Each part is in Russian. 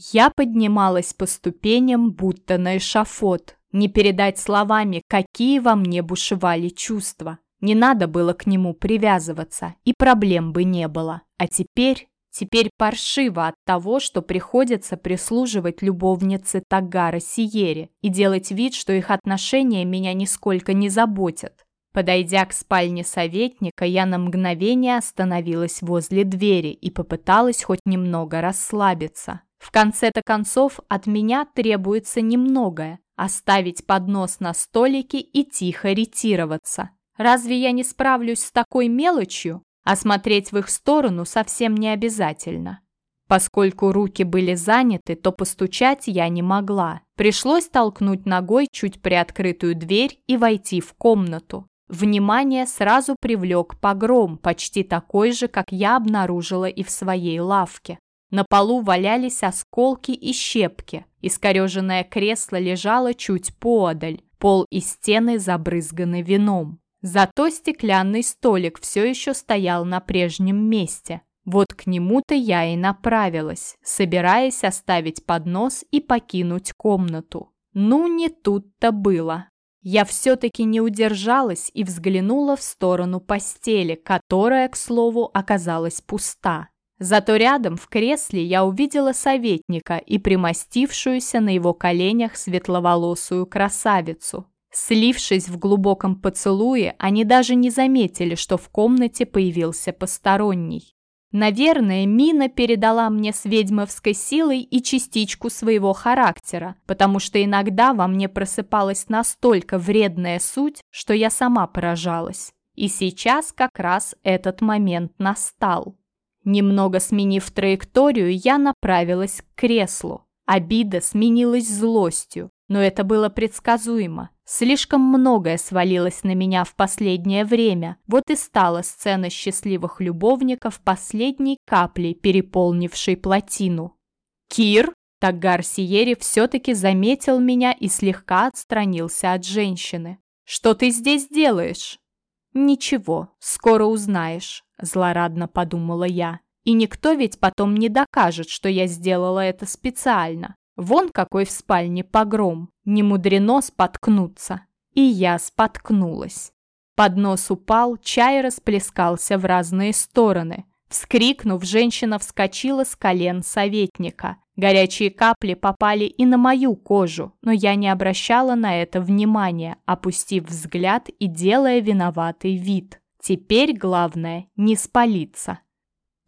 Я поднималась по ступеням, будто на эшафот. Не передать словами, какие во мне бушевали чувства. Не надо было к нему привязываться, и проблем бы не было. А теперь... Теперь паршиво от того, что приходится прислуживать любовнице Тагара Сиере и делать вид, что их отношения меня нисколько не заботят. Подойдя к спальне советника, я на мгновение остановилась возле двери и попыталась хоть немного расслабиться. В конце-то концов, от меня требуется немногое – оставить поднос на столике и тихо ретироваться. Разве я не справлюсь с такой мелочью? А смотреть в их сторону совсем не обязательно. Поскольку руки были заняты, то постучать я не могла. Пришлось толкнуть ногой чуть приоткрытую дверь и войти в комнату. Внимание сразу привлек погром, почти такой же, как я обнаружила и в своей лавке. На полу валялись осколки и щепки. Искореженное кресло лежало чуть поодаль. Пол и стены забрызганы вином. Зато стеклянный столик все еще стоял на прежнем месте. Вот к нему-то я и направилась, собираясь оставить поднос и покинуть комнату. Ну, не тут-то было. Я все-таки не удержалась и взглянула в сторону постели, которая, к слову, оказалась пуста. Зато рядом в кресле я увидела советника и примостившуюся на его коленях светловолосую красавицу. Слившись в глубоком поцелуе, они даже не заметили, что в комнате появился посторонний. Наверное, Мина передала мне с ведьмовской силой и частичку своего характера, потому что иногда во мне просыпалась настолько вредная суть, что я сама поражалась. И сейчас как раз этот момент настал. Немного сменив траекторию, я направилась к креслу. Обида сменилась злостью, но это было предсказуемо. Слишком многое свалилось на меня в последнее время, вот и стала сцена счастливых любовников последней каплей, переполнившей плотину. «Кир!» Тагар Сиери все-таки заметил меня и слегка отстранился от женщины. «Что ты здесь делаешь?» «Ничего, скоро узнаешь», – злорадно подумала я. «И никто ведь потом не докажет, что я сделала это специально. Вон какой в спальне погром, не мудрено споткнуться. И я споткнулась. Поднос упал, чай расплескался в разные стороны. Вскрикнув, женщина вскочила с колен советника. Горячие капли попали и на мою кожу, но я не обращала на это внимания, опустив взгляд и делая виноватый вид. Теперь главное не спалиться.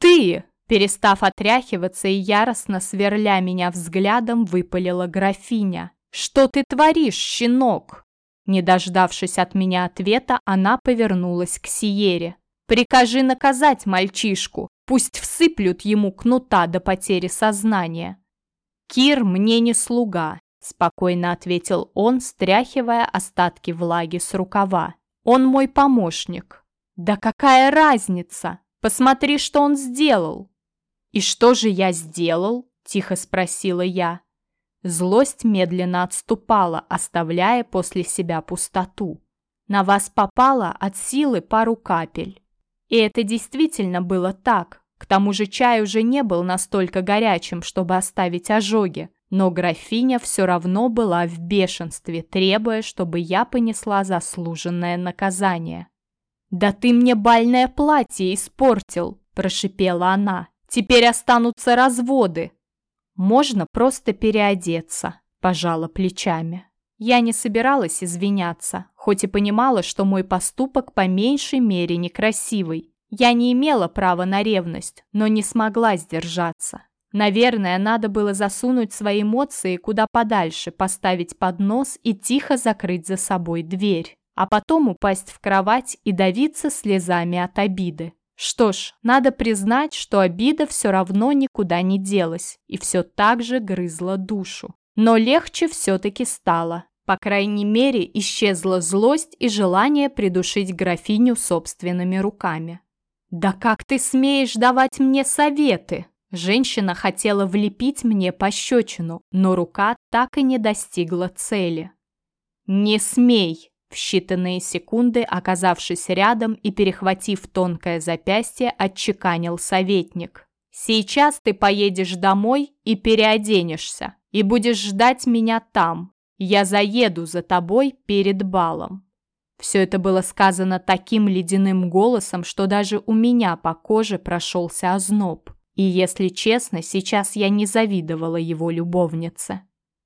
«Ты!» Перестав отряхиваться и яростно сверля меня взглядом, выпалила графиня. «Что ты творишь, щенок?» Не дождавшись от меня ответа, она повернулась к Сиере. «Прикажи наказать мальчишку, пусть всыплют ему кнута до потери сознания». «Кир мне не слуга», – спокойно ответил он, стряхивая остатки влаги с рукава. «Он мой помощник». «Да какая разница? Посмотри, что он сделал!» «И что же я сделал?» – тихо спросила я. Злость медленно отступала, оставляя после себя пустоту. На вас попало от силы пару капель. И это действительно было так. К тому же чай уже не был настолько горячим, чтобы оставить ожоги, но графиня все равно была в бешенстве, требуя, чтобы я понесла заслуженное наказание. «Да ты мне бальное платье испортил!» – прошипела она. Теперь останутся разводы. Можно просто переодеться, пожала плечами. Я не собиралась извиняться, хоть и понимала, что мой поступок по меньшей мере некрасивый. Я не имела права на ревность, но не смогла сдержаться. Наверное, надо было засунуть свои эмоции куда подальше, поставить поднос и тихо закрыть за собой дверь, а потом упасть в кровать и давиться слезами от обиды. Что ж, надо признать, что обида все равно никуда не делась и все так же грызла душу. Но легче все-таки стало. По крайней мере, исчезла злость и желание придушить графиню собственными руками. «Да как ты смеешь давать мне советы?» Женщина хотела влепить мне пощечину, но рука так и не достигла цели. «Не смей!» В считанные секунды, оказавшись рядом и перехватив тонкое запястье, отчеканил советник. Сейчас ты поедешь домой и переоденешься, и будешь ждать меня там. Я заеду за тобой перед балом». Все это было сказано таким ледяным голосом, что даже у меня по коже прошелся озноб. И, если честно, сейчас я не завидовала его любовнице.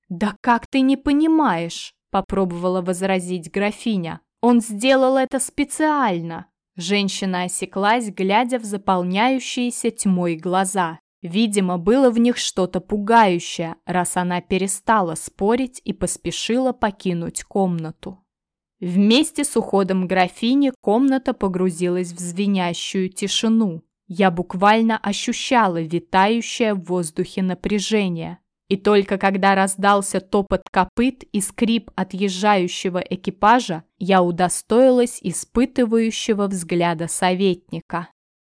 «Да как ты не понимаешь?» – попробовала возразить графиня. «Он сделал это специально!» Женщина осеклась, глядя в заполняющиеся тьмой глаза. Видимо, было в них что-то пугающее, раз она перестала спорить и поспешила покинуть комнату. Вместе с уходом графини комната погрузилась в звенящую тишину. Я буквально ощущала витающее в воздухе напряжение. И только когда раздался топот копыт и скрип отъезжающего экипажа, я удостоилась испытывающего взгляда советника.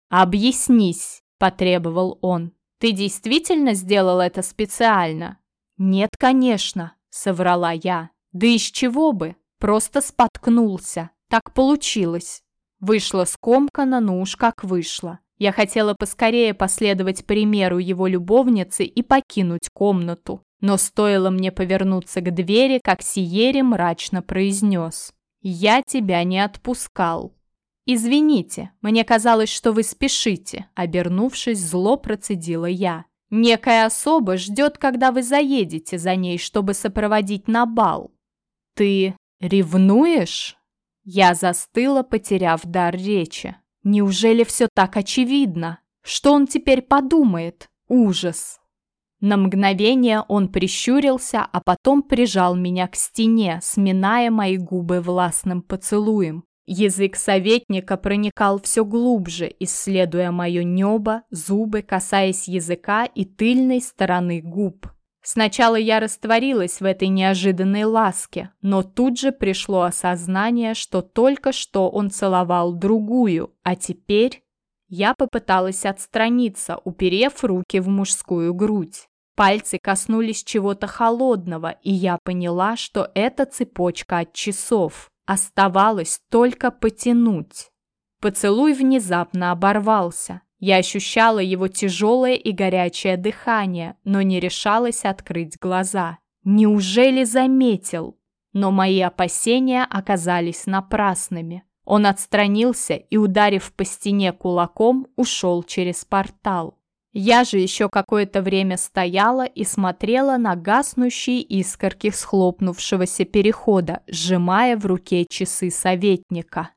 «Объяснись», – потребовал он. «Ты действительно сделал это специально?» «Нет, конечно», – соврала я. «Да из чего бы? Просто споткнулся. Так получилось». Вышло скомканно, но уж как вышло. Я хотела поскорее последовать примеру его любовницы и покинуть комнату. Но стоило мне повернуться к двери, как Сиери мрачно произнес. «Я тебя не отпускал». «Извините, мне казалось, что вы спешите», — обернувшись, зло процедила я. «Некая особа ждет, когда вы заедете за ней, чтобы сопроводить на бал». «Ты ревнуешь?» Я застыла, потеряв дар речи. Неужели все так очевидно? Что он теперь подумает? Ужас! На мгновение он прищурился, а потом прижал меня к стене, сминая мои губы властным поцелуем. Язык советника проникал все глубже, исследуя мое небо, зубы, касаясь языка и тыльной стороны губ. Сначала я растворилась в этой неожиданной ласке, но тут же пришло осознание, что только что он целовал другую, а теперь я попыталась отстраниться, уперев руки в мужскую грудь. Пальцы коснулись чего-то холодного, и я поняла, что это цепочка от часов. Оставалось только потянуть. Поцелуй внезапно оборвался. Я ощущала его тяжелое и горячее дыхание, но не решалась открыть глаза. Неужели заметил? Но мои опасения оказались напрасными. Он отстранился и, ударив по стене кулаком, ушел через портал. Я же еще какое-то время стояла и смотрела на гаснущие искорки схлопнувшегося перехода, сжимая в руке часы советника.